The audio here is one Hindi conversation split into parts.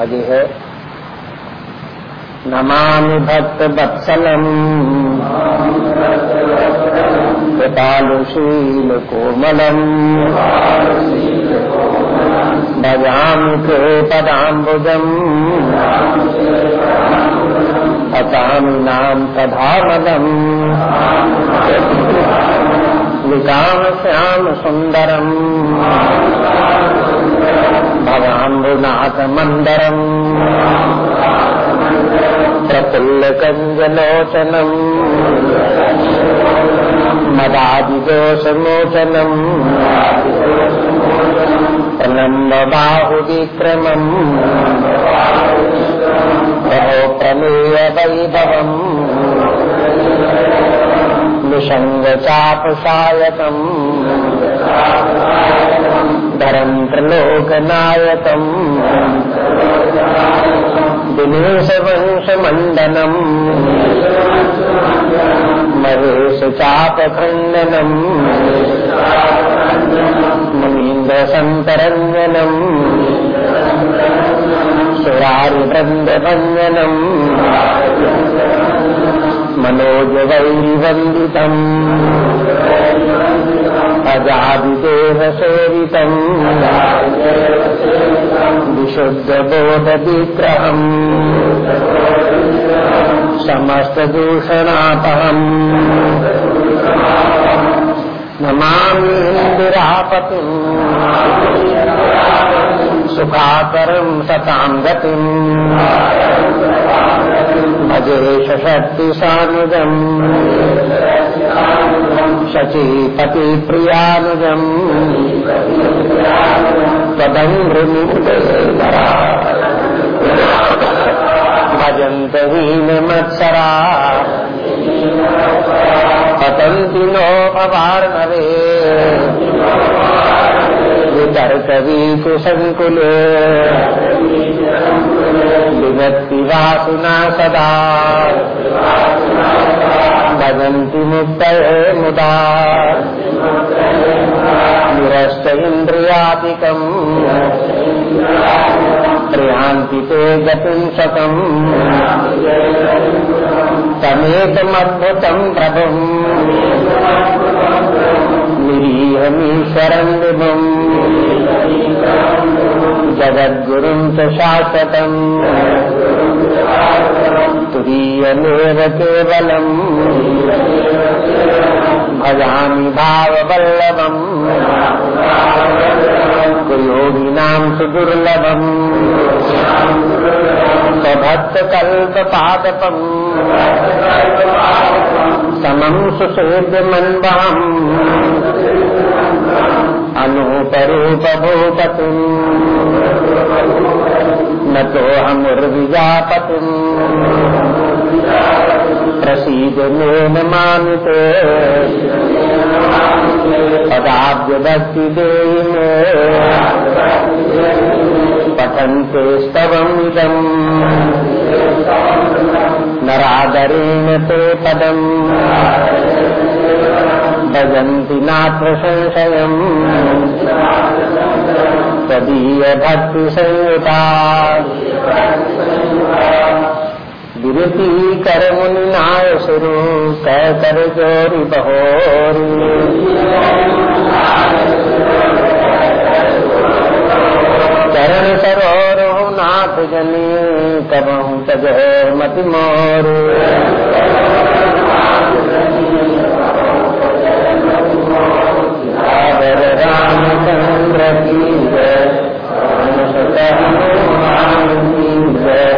आगे है। नमामि भक्त वत्सलम कृपालुशील कोमलम भजामि के पदाम्बुजम नाम तधामदम निकाम श्याम सुंदरम भवाम्बुनाथ मंदरम प्रफुल्लकञ्जलोचनम् मदादिदोषमोचनम्। प्रणम्ब बाहुविक्रमम् प्रभो प्रमेय वैभवम् निषङ्गचापसायकम् धरम् त्रिलोकनायकम् दिनेशवंशमण्डनम्। महेशचापखण्डनम्। मुनीन्द्रसन्तरञ्जनम्। सुरारिवृन्दभञ्जनम्। मनोजवैरिवन्दितम्। अजादिदेवसेवितम् विशुद्धबोधविग्रहम् समस्तदूषणापहम् नमामीन्द्रापतिम् सुखाकरम् सताम् गतिम् भजेश शक्तिसानुजम् शचीपतिप्रियानुजम् त्वदङ्घ्रिनिर्दयरा भजन्त हीनमत्सरा पतन्ति नो भवार्णवे वितर्कवीकुसङ्कुले वासुना सदा। भजन्ति मुक्तये मुदा। निरस्त इन्द्रियादिकम् प्रयान्ति ते गतिम् शतम् तमेकमद्भुतम् प्रभुम् जगद्गुरुम् च शाश्वतम् तुरीयमेव केवलम् भजामि भाववल्लभम्। योगिनाम् सुदुर्लभम्। स्वभक्तकल्पपादपम् सुसेव्यमन्वहम्। अनूपरूपभूपतिम्। न तोऽहमुर्विजापतिम् प्रसीद मेन मानुते। पदाब्जभक्ति देहि मे पठन्ते स्तवमिदम् नरादरेण ते पदम्। भजन्ति त्वदीयभक्तिसंयुता विरति कर मुनि नाय सुरु कर जोरी बहोरी। चरण सरोरहु नाथ जनी कबहू तज मति मोर रामचंद्र की जय हनुमान की जय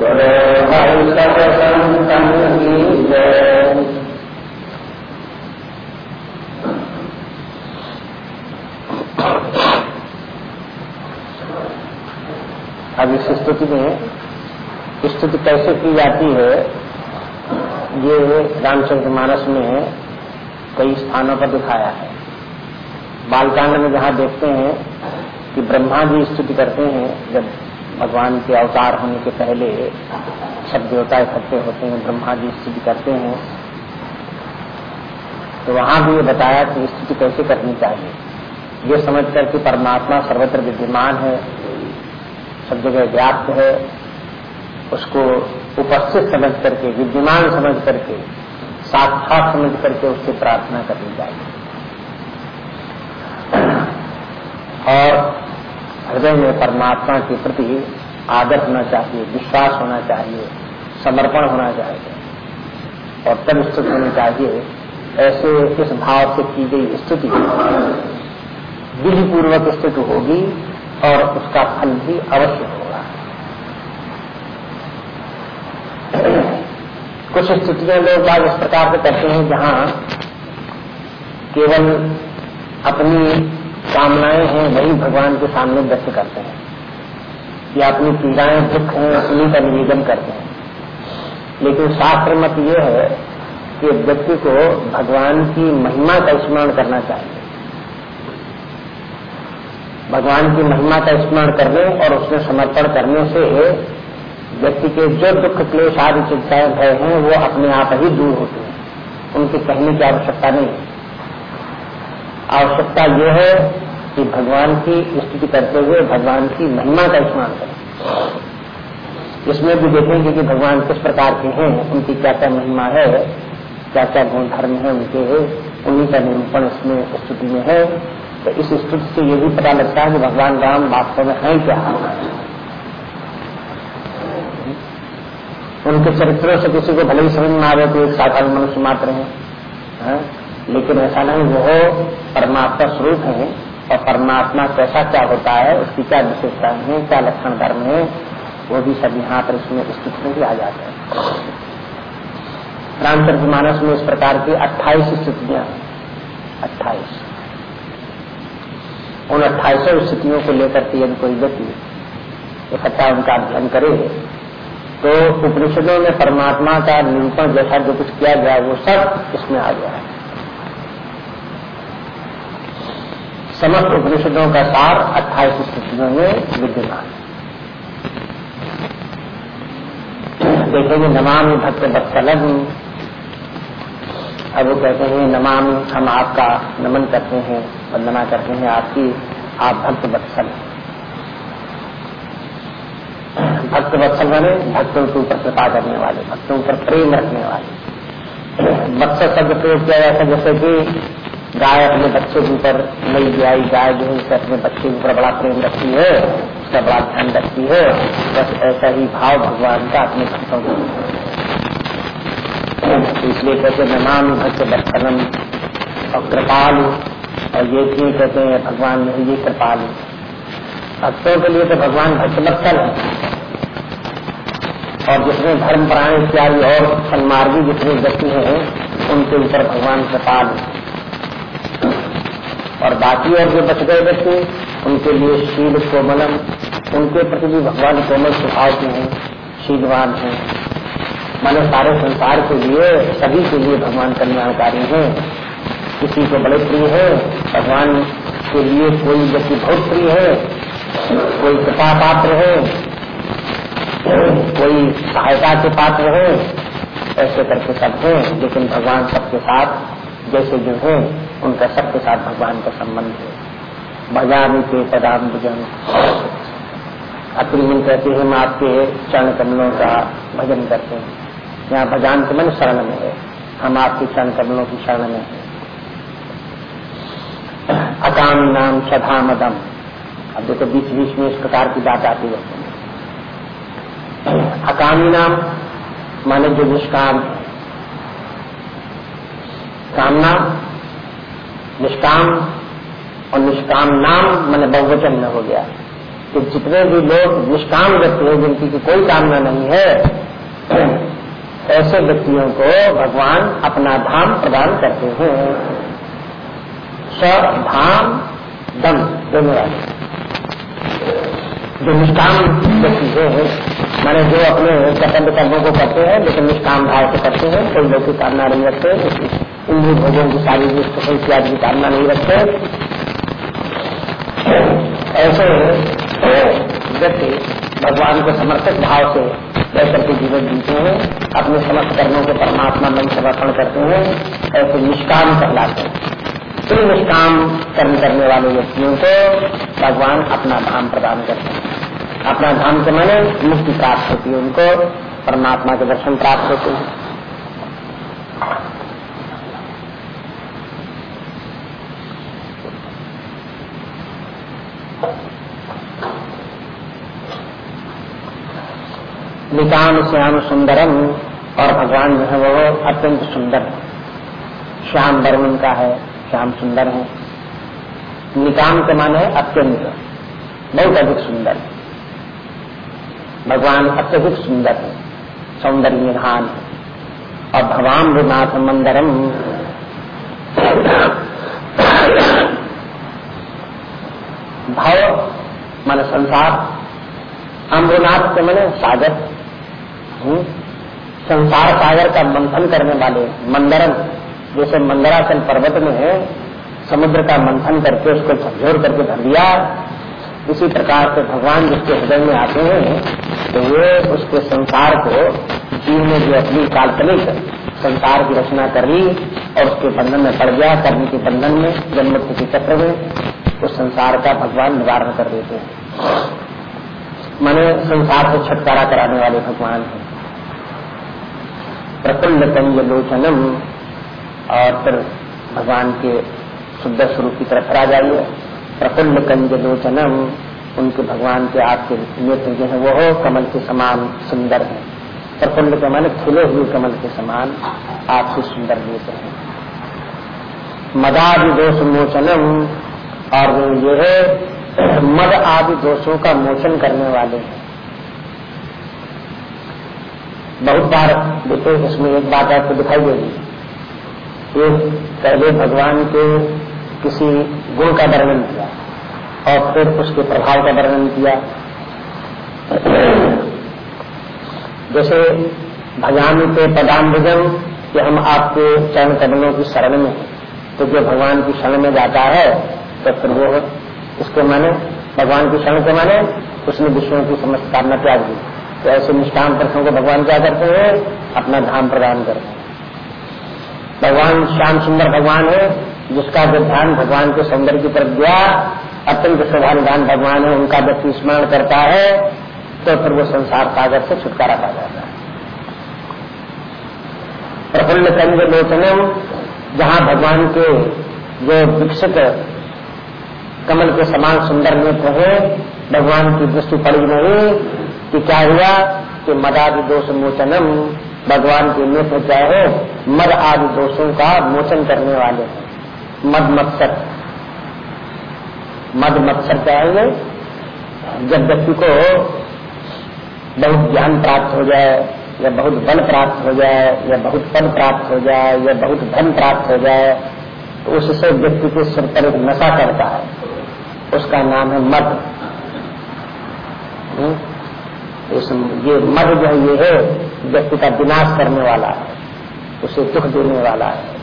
बोलो भाई सब संतन की जय अब इस स्तुति में स्तुति कैसे की जाती है, ये रामचंद्र मानस में कई स्थानों पर दिखाया है। बालकांड में जहाँ देखते हैं कि ब्रह्मा जी स्तुति करते हैं, जब भगवान के अवतार होने के पहले सब देवता इकट्ठे होते हैं, ब्रह्मा जी स्तुति करते हैं तो वहाँ भी ये बताया कि स्तुति कैसे करनी चाहिए। ये समझ कर कि परमात्मा सर्वत्र विद्यमान है, सब जगह व्याप्त है, उसको उपस्थित समझ करके, विद्यमान समझ करके, साक्षात समझ करके उससे प्रार्थना करनी चाहिए और हृदय में परमात्मा के प्रति आदर होना चाहिए, विश्वास होना चाहिए, समर्पण होना चाहिए। और तब स्थित होनी चाहिए, ऐसे इस भाव से की गई स्थिति। विधि पूर्वक स्थिति होगी और उसका फल भी अवश्य होगा। कुछ स्थितियाँ लोग बाग इस प्रकार से करते हैं जहाँ केवल अपनी कामनाएँ हैं, वही भगवान के सामने व्यक्त करते हैं। या अपनी पीड़ाएँ, दुख हैं, उन्हीं का निवेदन करते हैं। लेकिन शास्त्र मत ये है कि व्यक्ति को भगवान की महिमा का स्मरण करना चाहिए। भगवान की महिमा का स्मरण करने और उसमें समर्पण करने से व्यक्ति के जो दुख क्लेश आदि चिंताएँ भय हैं, वो अपने आप ही दूर होते हैं। उनके कहने की आवश्यकता नहीं आवश्यकता यह है कि भगवान की स्तुति करते हुए भगवान की महिमा का स्मरण करें। इसमें भी देखेंगे कि भगवान किस प्रकार के हैं, उनकी क्या क्या महिमा है, क्या क्या गुण धर्म है उनके, उन्हीं का निरूपण इसमें स्तुति में है। तो इस स्तुति से ये भी पता लगता है कि भगवान राम वास्तव में है क्या? उनके चरित्रों से किसी को भले ही समझ में आ रहे तो एक साधारण मनुष्य मात्र है, है? लेकिन ऐसा नहीं वो परमात्मा स्वरूप है और परमात्मा कैसा क्या होता है उसकी क्या विशेषता है क्या लक्षण धर्म है वो भी सब यहाँ पर इसमें स्थित में भी आ जाते हैं। रामचंद्र मानस में इस प्रकार की अट्ठाईस स्थितियाँ हैं। अट्ठाईस। उन अट्ठाईसों स्थितियों को लेकर के यदि कोई व्यक्ति इकट्ठा उनका अध्ययन करे तो उपनिषदों में परमात्मा का निरूपण जैसा जो कुछ किया गया, वो सब इसमें आ गया है। समस्त उपनिषदों का सार अट्ठाईस स्थितियों में विद्यमान देखेंगे, नमामि भक्त बत्सलम अब वो कहते हैं, नमामि, हम आपका नमन करते हैं, वंदना करते हैं, आपकी, आप भक्त बत्सल हैं भक्त वत्सल बने, भक्तों के ऊपर कृपा करने वाले, भक्तों पर प्रेम रखने वाले। वत्सल शब्द प्रयोग किया जाता है, जैसे कि गाय अपने बच्चे के ऊपर नई ब्याई, गाय जो है अपने बच्चे के ऊपर बड़ा प्रेम रखती है, उसका बड़ा ध्यान रखती है, बस ऐसा ही भाव भगवान का अपने भक्तों को इसलिए कहते हैं नमान भक्त बत्सलम और कृपालु, और ये भी कहते हैं, भगवान ये कृपालु। भक्तों के लिए तो भगवान भक्त बत्सल है। और जितने धर्म प्राण इत्यादि और सन्मार्गी जितने व्यक्ति हैं, उनके ऊपर भगवान कृपाल और बाकी और जो बच गए व्यक्ति, उनके लिए शील कोमलम, उनके प्रति भी भगवान कोमल स्वभाव के हैं शीलवान हैं। माने सारे संसार के लिए, सभी के लिए भगवान कल्याणकारी हैं। किसी को बड़े प्रिय है, भगवान के लिए कोई व्यक्ति बहुत प्रिय है, कोई कृपा पात्र है कोई सहायता के पात्र हो, ऐसे करके सब है, लेकिन भगवान सबके साथ जैसे जो है, उनका सबके साथ भगवान का संबंध है। भजानी के पदाम भजन अक्रिमन कहते हैं, हम आपके चरण कमलों का भजन करते हैं। यहाँ भजान के मन शरण में है। हम आपके चरण कमलों की शरण में है। अकाम नाम सधा मदम अब देखो बीच बीच में इस प्रकार की बात आती रहती है। अकामी नाम माने जो निष्काम कामना निष्काम और निष्काम नाम मैंने बहुवचन में हो गया। कि जितने भी लोग निष्काम व्यक्ति हैं जिनकी की कोई कामना नहीं है, ऐसे व्यक्तियों को भगवान अपना धाम प्रदान करते हैं। स्व धाम दम, दोनों जो निष्काम व्यक्ति है, मैंने जो अपने पसंद कर्मों को करते हैं, लेकिन निष्काम भाव से करते हैं, कोई लोग की कामना नहीं रखते इंद्र भोजन की शारीरिक सुख इत्यादि की कामना नहीं रखते। ऐसे व्यक्ति भगवान को समर्पित भाव से बैठकर के जीवन जीते हैं, अपने समस्त कर्मों को परमात्मा मन समर्पण करते हैं, ऐसे निष्काम कहलाते हैं। इन निष्काम कर्म करने वाले व्यक्तियों को भगवान अपना धाम प्रदान करते हैं। अपना धाम के माने मुक्ति प्राप्त होती है उनको, परमात्मा के दर्शन प्राप्त होते हैं। निकाम श्याम सुंदरम और भगवान जो है वो अत्यंत सुंदर, श्याम वर्ण का है। श्याम सुंदर है। निकाम के माने अत्यंत बहुत अधिक सुंदर। भगवान अत्यधिक सुंदर है सौंदर्य निधान और भगवान विनाथ मंदरम। भव मन संसार अम्रनाथ के मन सागर। हम्म, संसार सागर का मंथन करने वाले मंदरम। जैसे मंदराचल पर्वत में समुद्र का मंथन करके उसको झकझोर करके भर दिया। इसी प्रकार से भगवान जिसके हृदय में आते हैं तो वे उसके संसार को जीव ने जो अपनी काल्पनिक संसार की रचना कर ली और उसके बंधन में पड़ गया, कर्म के बंधन में जन्म के चक्र में उस संसार का भगवान निवारण कर देते हैं। माने संसार से छुटकारा कराने वाले भगवान हैं। प्रफुल्ल कंज लोचनम और फिर भगवान के शुद्ध स्वरूप की तरफ़ आ जाइए प्रफुल्ल कंज लोचनम, उनके भगवान के आपके नेत्र जो है वो कमल के समान सुंदर है। प्रफुल्ल के माने खिले हुए कमल के समान आपसे सुंदर नेत्र है। मदादि दोष मोचनम, और ये है मद आदि दोषों का मोचन करने वाले हैं। बहुत बार देखो, इसमें एक बात आपको दिखाई देगी एक पहले भगवान के किसी गुण का वर्णन किया और फिर उसके प्रभाव का वर्णन किया। जैसे भगवान के पदाम पदाम्बुजन कि हम आपके चरण कदमों की शरण में तो जो भगवान की शरण में जाता है तो फिर वो उसके माने, भगवान की शरण के माने, उसने विष्णु की समस्त कामना त्याग दी। तो ऐसे निष्ठान पुरुषों को भगवान क्या करते हैं? अपना धाम प्रदान करते हैं। भगवान, श्याम सुंदर भगवान है, जिसका जो ध्यान भगवान के सौंदर्य की तरफ़ गया, अत्यंत शोभानुदान भगवान है, उनका व्यक्ति स्मरण करता है तो फिर वो संसार सागर से छुटकारा पा जाता है। प्रफुल्ल चंद्र लोचनम, जहाँ भगवान के जो विकसित कमल के समान सुंदर नेत्र है भगवान की दृष्टि पड़ी नहीं कि क्या हुआ कि मदादि दोष मोचनम भगवान के नेत्र क्या हो मद आदि दोषों का मोचन करने वाले मद मत्सर। मद मत्सर है जब व्यक्ति को बहुत ज्ञान प्राप्त हो जाए, या बहुत बल प्राप्त हो जाए, या बहुत पद प्राप्त हो जाए, या बहुत धन प्राप्त हो जाए तो उससे व्यक्ति के सिर पर एक नशा करता है। उसका नाम है मद। हम्म? इस ये मद जो ये है व्यक्ति का विनाश करने वाला है, उसे दुख देने वाला है।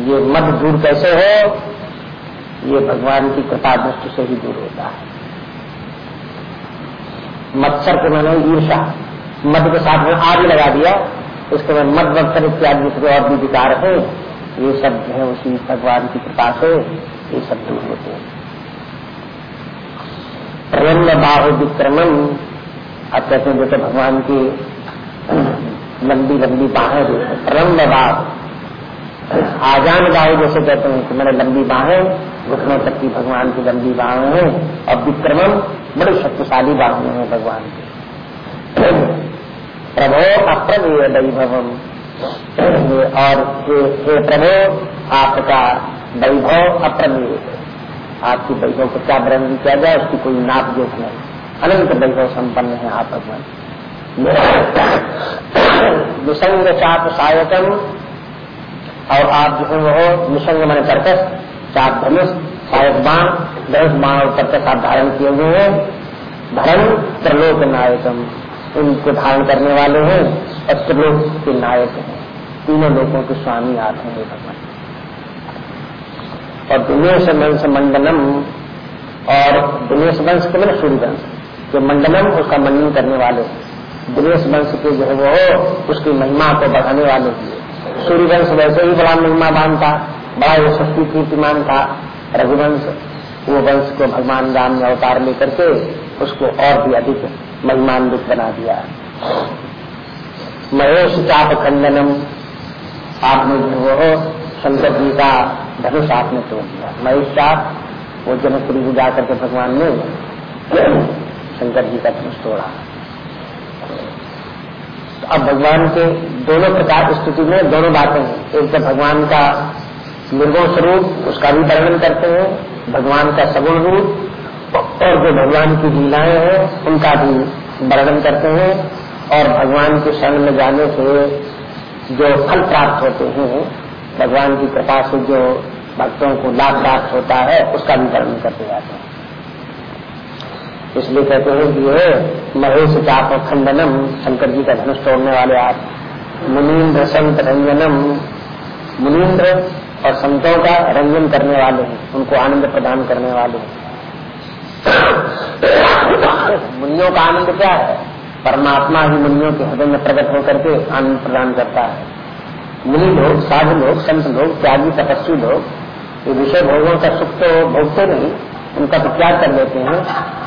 ये मद दूर कैसे हो? ये भगवान की कृपा दृष्टि से ही दूर होता है। मत्सर के मैंने ईर्षा मध के साथ में आग लगा दिया, उसके बाद मध मत्सर इत्यादि दूसरे और भी विकार है, ये सब जो है उसी भगवान की कृपा से ये सब दूर होते हैं। प्रेम बाहु विक्रमण, अब कहते हैं, जैसे भगवान की लंबी लंबी बाहें प्रेम बाहु आजान बाहु जैसे कहते हैं कि मैंने लंबी बाहें, घुटनों तक की भगवान की लंबी बाहें हैं और विक्रमण बड़े शक्तिशाली बाहुएँ हैं भगवान की। प्रभो अप्रमेय वैभवम। और प्रभो, आपका वैभव अप्रमेय आपकी वैभव को क्या वर्णन किया जाए, उसकी कोई नाप जोख नहीं। अनंत वैभव संपन्न है आप भगवान। विसंग चाप सायकम और आप जो है निसंग मन कर्कश चाप धनुष, सायक बाण दस बाण और कर्कश आप धारण किए हुए हैं। धर्म त्रिलोक नायकम, उनको धारण करने वाले हैं और त्रिलोक के नायक हैं। तीनों लोगों के स्वामी आप हैं भगवान। और दिनेश वंश मंडलम और दिनेश वंश के मैंने सूर्य वंश जो मंडलम उसका मंडन करने वाले दिनेश वंश के जो है वो उसकी महिमा को बढ़ाने वाले हैं। सूर्यवंश वैसे ही बड़ा महिमावान था, बड़ा यशस्वी कीर्तिमान था। रघुवंश, वो वंश को भगवान राम ने अवतार लेकर के उसको और भी अधिक महिमान्वित बना दिया। महेश चाप खंडनम आपने जो वो शंकर जी का धनुष आपने तोड़ दिया। महेश चाप वो जनकपुरी जाकर के भगवान ने शंकर जी का धनुष तोड़ा। अब भगवान के दोनों प्रकार स्थिति में दोनों बातें हैं। एक तो भगवान का निर्गुण स्वरूप, उसका भी वर्णन करते हैं, भगवान का सगुण रूप, और जो भगवान की लीलाएँ हैं, उनका भी वर्णन करते हैं, और भगवान के शरण में जाने से जो फल प्राप्त होते हैं, भगवान की कृपा से जो भक्तों को लाभ प्राप्त होता है, उसका भी वर्णन करते जाते हैं। इसलिए कहते हैं कि ये महेश चाप खंडनम, शंकर जी का धनुष तोड़ने वाले आप। मुनीन्द्र संत रंजनम। मुनीन्द्र और संतों का रंजन करने वाले हैं, उनको आनंद प्रदान करने वाले हैं। मुनियों का आनंद क्या है? परमात्मा ही मुनियों के हृदय में प्रकट होकर के आनंद प्रदान करता है। मुनि लोग साधु लोग संत लोग त्यागी, तपस्वी लोग ये विषय भोगों का सुख तो भोगते नहीं उनका तो त्याग कर देते हैं?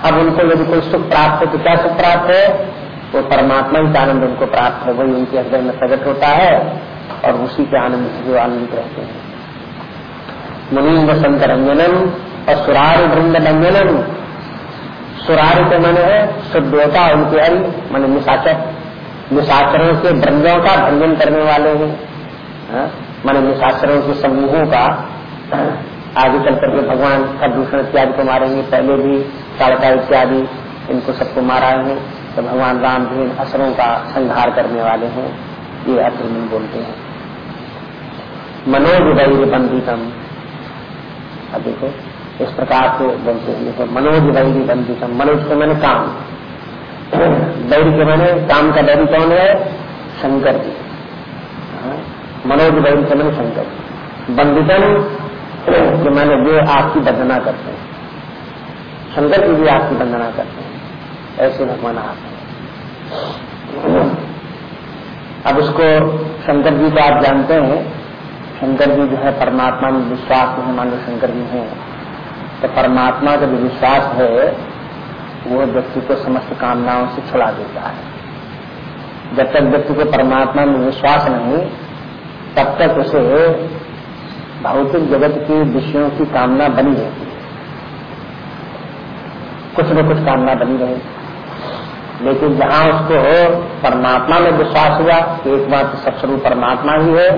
अब उनको यदि कोई सुख प्राप्त है तो क्या सुख प्राप्त है? वो परमात्मा ही आनंद उनको प्राप्त है। वही उनके हृदय में प्रकट होता है और उसी के आनंद से जो आनंदित रहते हैं। मुनिंद संत रंजनम और सुरार वृंद रंजनम सुरार के मन है शुद्धता उनके अल मन निशाचर। निशाचरों के वृंदों का भंजन करने वाले हैं। हाँ? मन निशाचरों के समूहों का आगे चल करके भगवान का दूषण इत्यादि को मारेंगे, पहले भी कालका इत्यादि, इनको सबको मारा है तो भगवान राम भी असरों का संहार करने वाले हैं, ये अर्जुन बोलते हैं। मनोज वैर बंदितम अब देखो, इस प्रकार से बोलते हैं, देखो मनोज वैरी बंदितम मनोज के मैंने काम। वैर के मैंने काम का वैरी कौन है? शंकर जी। मनोज वैरी के मैंने शंकर बंदितम कि मैंने वे आपकी वंदना करते हैं। शंकर की भी आपकी वंदना करते हैं। ऐसे भगवान आप हैं। अब उसको शंकर जी को आप जानते हैं। शंकर जी जो है परमात्मा में विश्वास नहीं मान लो शंकर जी हैं। तो परमात्मा का जो विश्वास है, वो व्यक्ति को समस्त कामनाओं से छुड़ा देता है। जब तक व्यक्ति को परमात्मा में विश्वास नहीं, तब तक उसे भौतिक जगत के विषयों की कामना बनी रहती है कुछ न कुछ कामना बनी रहे। लेकिन जहाँ उसको हो परमात्मा में विश्वास हुआ, एकमात्र सबस्वरूप परमात्मा ही है,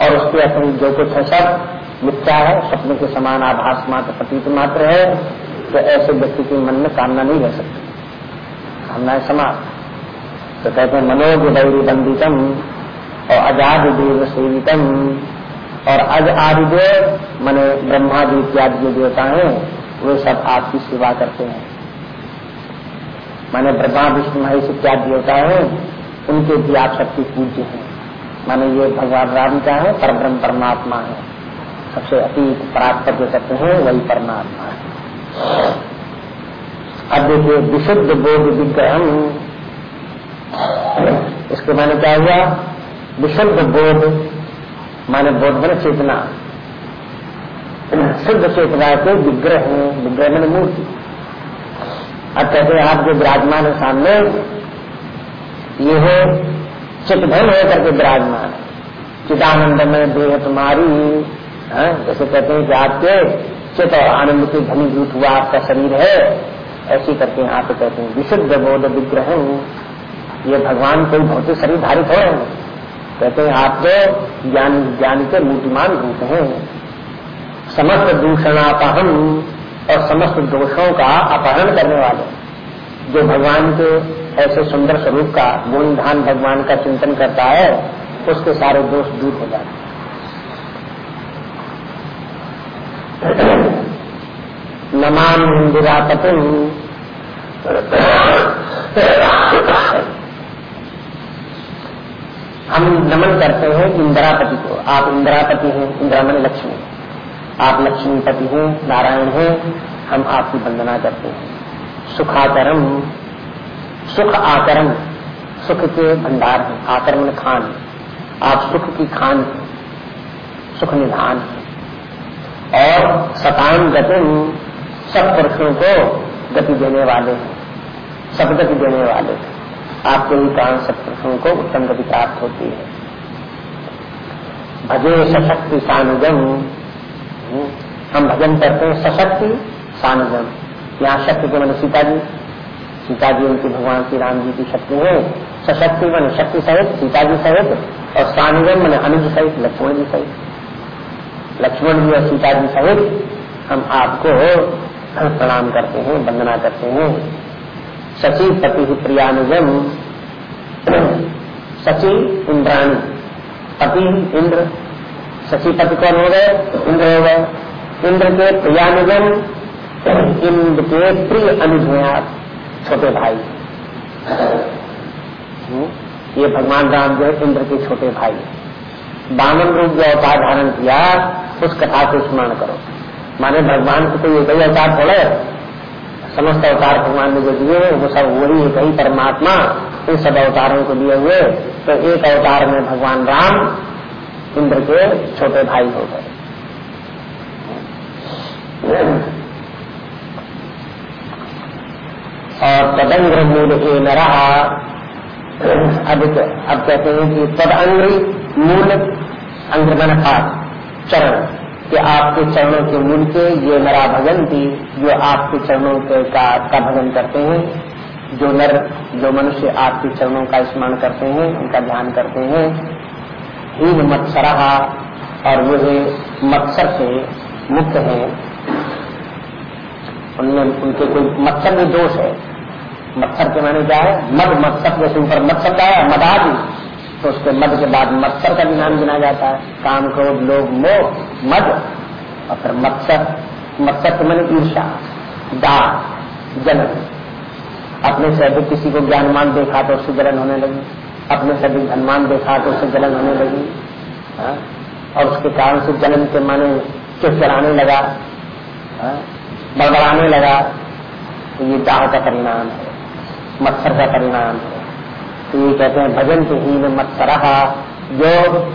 और उसके अपनी जो कुछ है सब मिथ्या है, सपने के समान आभास मात्र, प्रतीत मात्र है तो ऐसे व्यक्ति के मन में कामना नहीं रह सकती। कामनाएँ समाप्त तो कहते हैं मनोज दैरी बंदितम और अजाद देव सेवितम और अज आदिदेव मैंने ब्रह्मा जी इत्यादि जो देवता हैं, वे सब आपकी सेवा करते हैं। माने ब्रह्मा विष्णु महेश इत्यादि देवता हैं, उनके भी आप सबके पूज्य हैं। माने ये भगवान राम का है पर ब्रह्म परमात्मा है। सबसे अतीत परात्पर जो करते हैं, वही परमात्मा है। अब देखिए, विशुद्ध बोध विग्रह इसके माने क्या हुआ? विशुद्ध बोध माने बोध मन चेतना। शुद्ध चेतना के विग्रह है विग्रह मैंने मूर्ति। अब कहते आप जो विराजमान है सामने ये हो चितधन होकर के विराजमान। चिदानंद में देह तुम्हारी हाँ, जैसे कहते हैं कि आपके चित आनंद के धनी घनीभूत हुआ आपका शरीर है ऐसी करके आप कहते हैं विशुद्ध बोध विग्रह ये भगवान कोई भौतिक शरीर धारित हो। कहते हैं, आप तो ज्ञान ज्ञान के मूर्तिमान रूप हैं। समस्त दूषणापहन और समस्त दोषों का अपहरण करने वाले। जो भगवान के ऐसे सुंदर स्वरूप का गुणधान भगवान का चिंतन करता है, उसके सारे दोष दूर हो जाते हैं। नमान इंदिरापति हम नमन करते हैं इंदिरापति को। आप इंदिरापति हैं इंदिरा मन लक्ष्मी। आप लक्ष्मीपति हैं, नारायण हैं, हम आपकी वंदना करते हैं। सुखाकरम, सुख आकरम, सुख के भंडार हैं आकर्म खान। आप सुख की खान सुख निधान और सतान गतिम, सब पुरुषों को गति देने वाले हैं, सब गति देने वाले थे आपके ही कारण सब पुरुषों को उत्तम गति प्राप्त होती है। भजे सशक्ति सानुगम हम भजन करते हैं सशक्ति सानुगम यहाँ शक्ति के मन सीता जी सीता जी उनकी भगवान श्री राम जी की शक्ति है। सशक्ति मन शक्ति सहित सीता जी सहित और सानुगम मन अनुज सहित, लक्ष्मण जी सहित। लक्ष्मण जी और सीता जी सहित हम आपको प्रणाम करते हैं, वंदना करते हैं। सची पति प्रियानुजम। सची इंद्राणी। पति इंद्र। सची पति कौन हो गए? इंद्र हो गए। इंद्र के प्रियानुजम। इंद्र के प्रिय अनुज छोटे भाई। हम्म, ये भगवान राम जो है इंद्र के छोटे भाई। बामन रूप जो अवतार धारण किया उस कथा को स्मरण करो। माने भगवान को तो ये कई अवतार थोड़े समस्त अवतार भगवान ने जो दिए वो सब वही एक ही परमात्मा इन सब अवतारों को दिए हुए। तो एक अवतार में भगवान राम, इंद्र के छोटे भाई हो गए। और तदंग्र मूल ए न रहा अब अब कहते हैं कि तदंग्री मूल अंग्र मन चरण। कि आपके चरणों के मूल के ये नरा भजन थी जो आपके चरणों के का, का भजन करते हैं जो नर जो मनुष्य आपके चरणों का स्मरण करते हैं उनका ध्यान करते हैं। हीन मत्सरहा और वो मत्सर से मुक्त हैं उनमें उनके कोई मत्सर में दोष है। मत्सर के माने क्या है? मद मत्सर जैसे ऊपर मत्सर का है मदादि। तो उसके मद के बाद मत्सर का भी नाम गिना जाता है। काम क्रोध लोग मोह, मद। और फिर मत्सर। मत्सर के मन ईर्षा दा जलन। अपने से अधिक किसी को ज्ञानमान देखा तो उससे जलन होने लगी। अपने से अधिक धनमान देखा तो उससे जलन होने लगी। हा? और उसके कारण से जलन के माने चिड़चिड़ाने लगा। हाँ? बड़बड़ाने लगा। तो ये दाह का परिणाम है। मत्सर का परिणाम है। तो ये कहते हैं, भजन के हीन मत्सर जो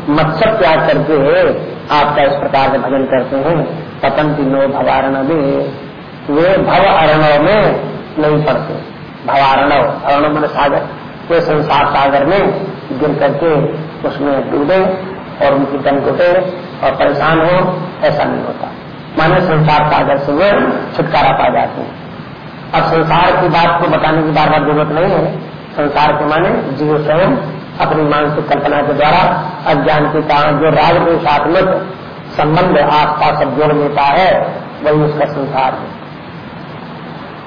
मत्सर त्याग करते करके आपका इस प्रकार से भजन करते हैं, पतंती नो भवारण में वे भव अरणव में नहीं पड़ते। भवारणव अरणव मन सागर। वे संसार सागर में गिर करके उसमें डूबे और उनकी दम घुटे और परेशान हो, ऐसा नहीं होता। माने संसार सागर से वे छुटकारा पा जाते हैं। अब संसार की बात को बताने की बार बार ज़रूरत नहीं है। संसार के माने जीव स्वयं अपनी मानसिक कल्पना के द्वारा, अज्ञान के कारण जो राग देशात्मक संबंध आसपास सब जोड़ लेता है, वही उसका संसार है।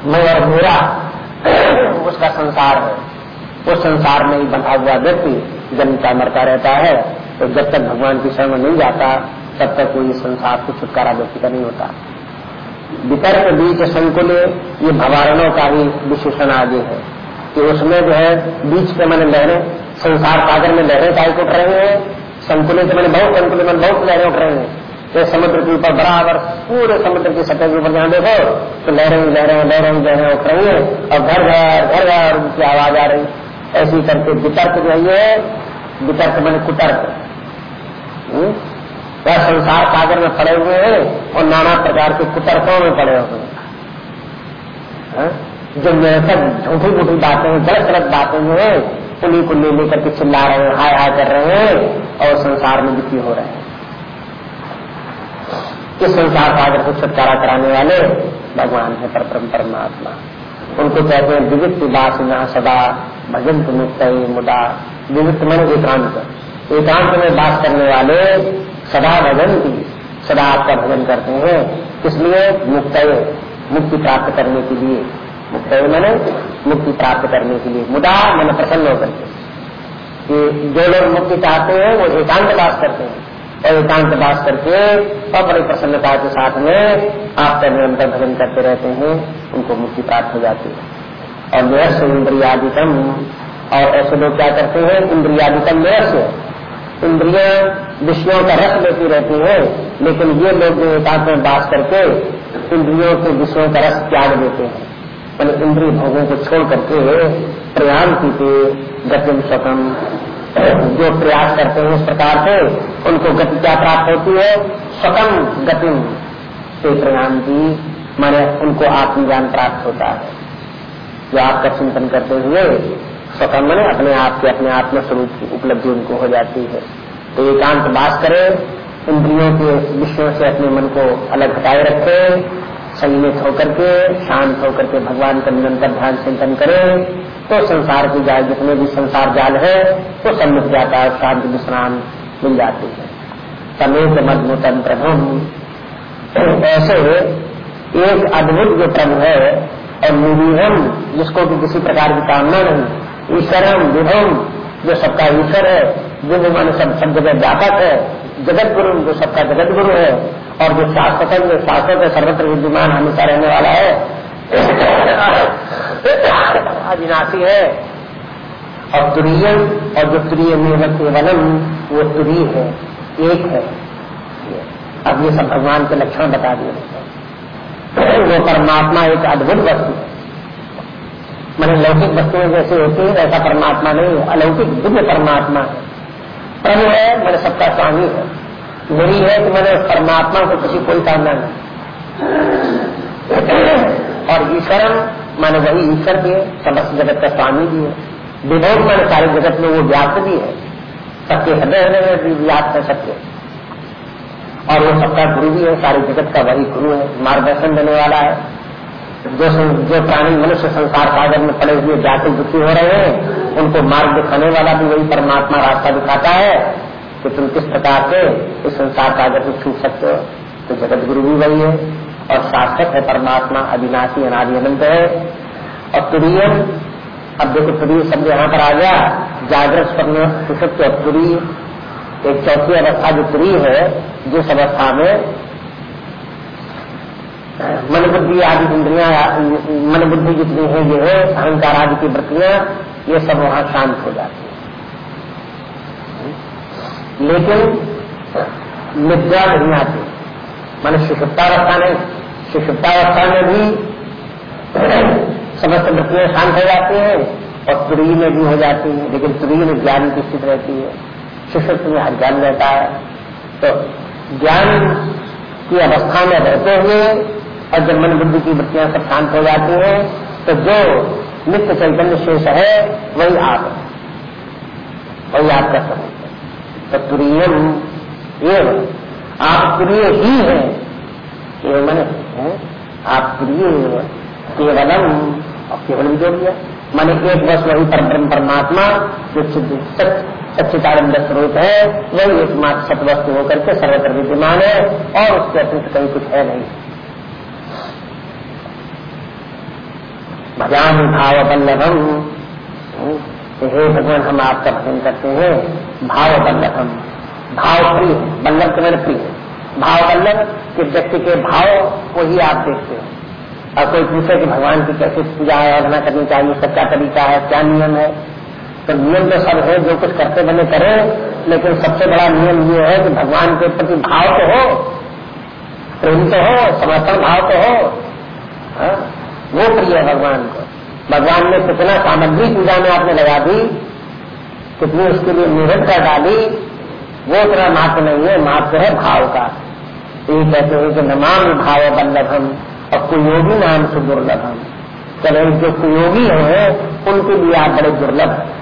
मैं और मेरा उसका संसार है। उस संसार में ही बंधा हुआ व्यक्ति जन्मता मरता रहता है तो जब तक भगवान की शरण नहीं जाता, तब तक कोई संसार को छुटकारा व्यक्ति का नहीं होता। वितर्क बीच संकुल ये भवारणों का ही विशेषण आगे है। कि उसमें जो है, बीच के मैंने लहरें संसार सागर में लहरें काय उठ रहे हैं, संतुलित मैंने बहुत संतुलित मैंने बहुत लहरें उठ रहे हैं तो समुद्र के ऊपर बराबर, पूरे समुद्र की सतह के ऊपर जहाँ देखो तो लहरें लहरें लहरें लहरें उठ रही है, और घर घर घर घर उनकी आवाज़ आ रही ऐसी करके वितर्क जो है वितर्क मैंने कुतर्क हम्म? वह संसार सागर में पड़े हुए हैं, और नाना प्रकार के कुतर्कों में पड़े हुए हैं हाँ? जो सब झूठी झूठी बातें, गलत गलत बातें जो है, उन्हीं को ले लेकर के चिल्ला रहे हैं, हाय हाय कर रहे हैं, और संसार में दुखी हो रहे हैं। इस संसार सागर से छुटकारा कराने वाले, भगवान है परम परमात्मा। उनको कहते हैं, विविध विवास न सदा भजन मुक्त मुदा। विविध मन एकांत एकांत में बात करने वाले सदा भजन की सदा आपका भजन करते हैं। इसलिए मुक्त मुक्ति प्राप्त करने के लिए। मुक्त मैंने मुक्ति प्राप्त करने के लिए मुदा मन प्रसन्न होकर के। जो लोग मुक्ति चाहते हैं, वो एकांत वास करते हैं। और एकांत वास करके और बड़ी प्रसन्नता के साथ में आपका निरंतर भजन करते रहते हैं, उनको मुक्ति प्राप्त हो जाती है। और निरस्य इंद्रियादिकम और ऐसे लोग क्या करते हैं इंद्रियादिकम निरस्य इंद्रिया विषयों का रस लेती रहती है, लेकिन ये लोग जो एकांत में बास करके इंद्रियों के विषयों का रस त्याग देते हैं। मैंने इंद्रिय भोगों को छोड़ करके प्रयाण की गतिम स्वतम जो प्रयास करते हैं इस प्रकार से उनको गति क्या प्राप्त होती है। स्वतम गतिम से प्रयाण की माने उनको आत्मज्ञान प्राप्त होता है। जो आपका चिंतन करते हुए स्वतः मैंने अपने आप के अपने आत्म स्वरूप की उपलब्धि उनको हो जाती है। तो एकांत बास करें, इंद्रियों के विषयों से अपने मन को अलग हटाए रखे संयमित होकर के, शांत होकर के भगवान का निरंतर ध्यान चिंतन करे तो संसार की जाल, जितने भी संसार जाल है, वो सब मिट जाता है, शांति विश्राम मिल जाती है। समेत मधुतम प्रभु ऐसे एक अद्भुत जो प्रभु है और निरीहम जिसको भी किसी प्रकार की कामना नहीं, ईश्वरम, विभम, जो सबका ईश्वर है जो मान सब सब जगह व्यापक है जगत गुरु जो सबका जगत गुरु है और जो शाश्वत जो शाश्वत है, सर्वत्र विद्यमान हमेशा रहने वाला है। अविनाशी है। और तुरीय, और जो तुरीय केवलम वो तुरी है, एक है। अब ये सब भगवान के लक्षण बता दिए वो परमात्मा एक अद्भुत वस्तु है। मैंने लौकिक वस्तुएँ जैसे होती है ऐसा परमात्मा नहीं है। अलौकिक दिव्य परमात्मा है। प्रभु है मैंने सबका स्वामी है। मेरी है कि मैंने परमात्मा को किसी कोई कामना नहीं। और ईश्वरम, माने वही ईश्वर भी है, समस्त जगत का स्वामी भी है। विभोग, माने सारे जगत में वो व्याप्त भी है। सबके हृदय हृदय में भी व्याप्त है सबके। और वो सबका गुरु भी है, सारे जगत का वही गुरु है, मार्गदर्शन देने वाला है। जो जो प्राणी मनुष्य संसार सागर में पड़े हुए जाति दुखी हो रहे हैं, उनको मार्ग दिखाने वाला भी वही परमात्मा रास्ता दिखाता है। कि तुम किस प्रकार से इस संसार को छूट सकते हो तो जगत गुरु भी वही है और शाश्वत है परमात्मा, अविनाशी, अनादि, अनंत है। और तुरीय, अब देखो तुरीय शब्द यहाँ पर आ गया, जागृत स्वप्न सुषुप्त और तुरी एक चौथी अवस्था जो तुरी है, जिस अवस्था में मन बुद्धि आदि इंद्रिया मन बुद्धि जितनी है, ये है, अहंकार आदि की वृत्तियाँ, ये सब वहाँ शांत हो जाती है। लेकिन निद्रा नहीं आती। मान सुषुप्तावस्था नहीं सुषुप्तावस्था में भी समस्त वृत्तियाँ शांत हो जाती हैं और तुरी में भी हो जाती है, लेकिन तुरी में ज्ञान की स्थिति रहती है। सुषुप्त में हर ज्ञान रहता है। तो ज्ञान की अवस्था में रहते हुए और जब मन बुद्धि की वृत्तियाँ सब शांत हो जाती हैं तो जो नित्य चैतन्य शेष है, वही आप वही आपका स्वरूप तो तुरीयम एवं। आप प्रिय ही है। केवल आप प्रिय केवलम और केवल भी जोड़ दिया। माने एक वर्ष वही परम परमात्मा, जो सच्चिदानंद स्वरूप है, वही एकमात्र सतवस्तु होकर के सर्वत्र विद्यमान है, और उसके अतिरिक्त कहीं कुछ है नहीं। भजान भाव बल्लभम हे भगवान, हम आपका भजन करते हैं। भाव बल्लभ बल्लभम भाव प्रिय, बल्लभ के मैंने प्रिय। भाव बल्लभ कि व्यक्ति के भाव को ही आप देखते हैं। और कोई पूछे कि भगवान की कैसे पूजा आराधना करनी चाहिए सबका तरीका है, क्या नियम है? तो नियम तो सब है, जो कुछ करते बने करें, लेकिन सबसे बड़ा नियम ये है कि भगवान के प्रति भाव तो हो, प्रेम तो हो, समर्पण भाव तो हो। हा? वो प्रिय है भगवान। भगवान ने कितना सामग्री पूजा में आपने लगा दी, कितनी उसके लिए मेहनत कर डाली, वो इतना महत्व नहीं है महत्व है भाव का। ये कहते हैं कि नमाम भाव बल्लभम, और कुयोगी नाम से दुर्लभम। चलो, जो कुयोगी है, उनके लिए आप बड़े दुर्लभ है।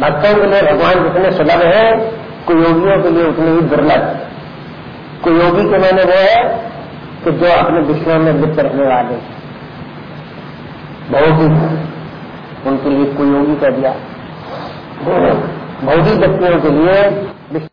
भक्तों के लिए भगवान जितने सुलभ है, कुयोगियों के लिए उतने ही दुर्लभ है। कुयोगी के मैंने वो है कि जो अपने विषयों में लिप्त रहने वाले भौतिक। उनके लिए कुयोगी कर दिया। भौतिक व्यक्तियों के लिए